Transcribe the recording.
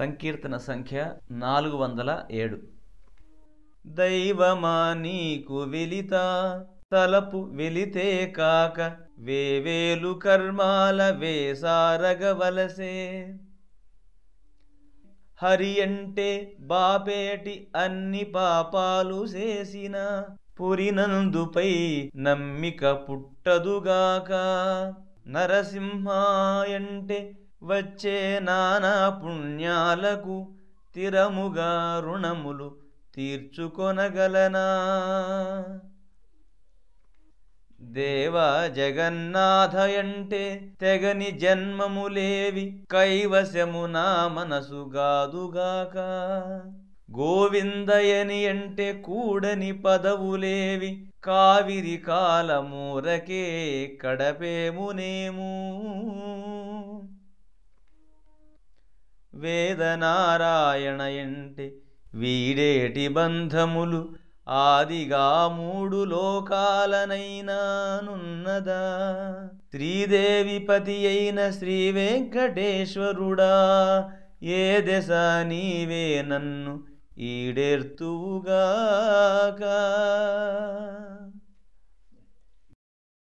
సంకీర్తన సంఖ్య నాలుగు వందల ఏడు. దైవమా నీకు వెలిత తలపు వెలితే కాక వేవేలు కర్మాల వేసారగవలసే. హరి అంటే బాపేటి అన్ని పాపాలు చేసిన పురినందుపై నమ్మిక పుట్టదుగాక. నరసింహాయంటే వచ్చే నానా పుణ్యాలకు తిరముగా రుణములు తీర్చుకొనగలనా? దేవా జగన్నాథయంటే తెగని జన్మములేవి కైవశము నా మనసుగాదుగాక గోవిందయని అంటే కూడని పదవులేవి కావిరి కాలమూరకే కడపేమునేము వేదనారాయణ అంటే వీడేటి బంధములు? ఆదిగా మూడు లోకాలనైనానున్నదా? శ్రీదేవిపతి అయిన శ్రీ వెంకటేశ్వరుడా ఏ దశ నీవే నన్ను ఈడేర్తువుగాక?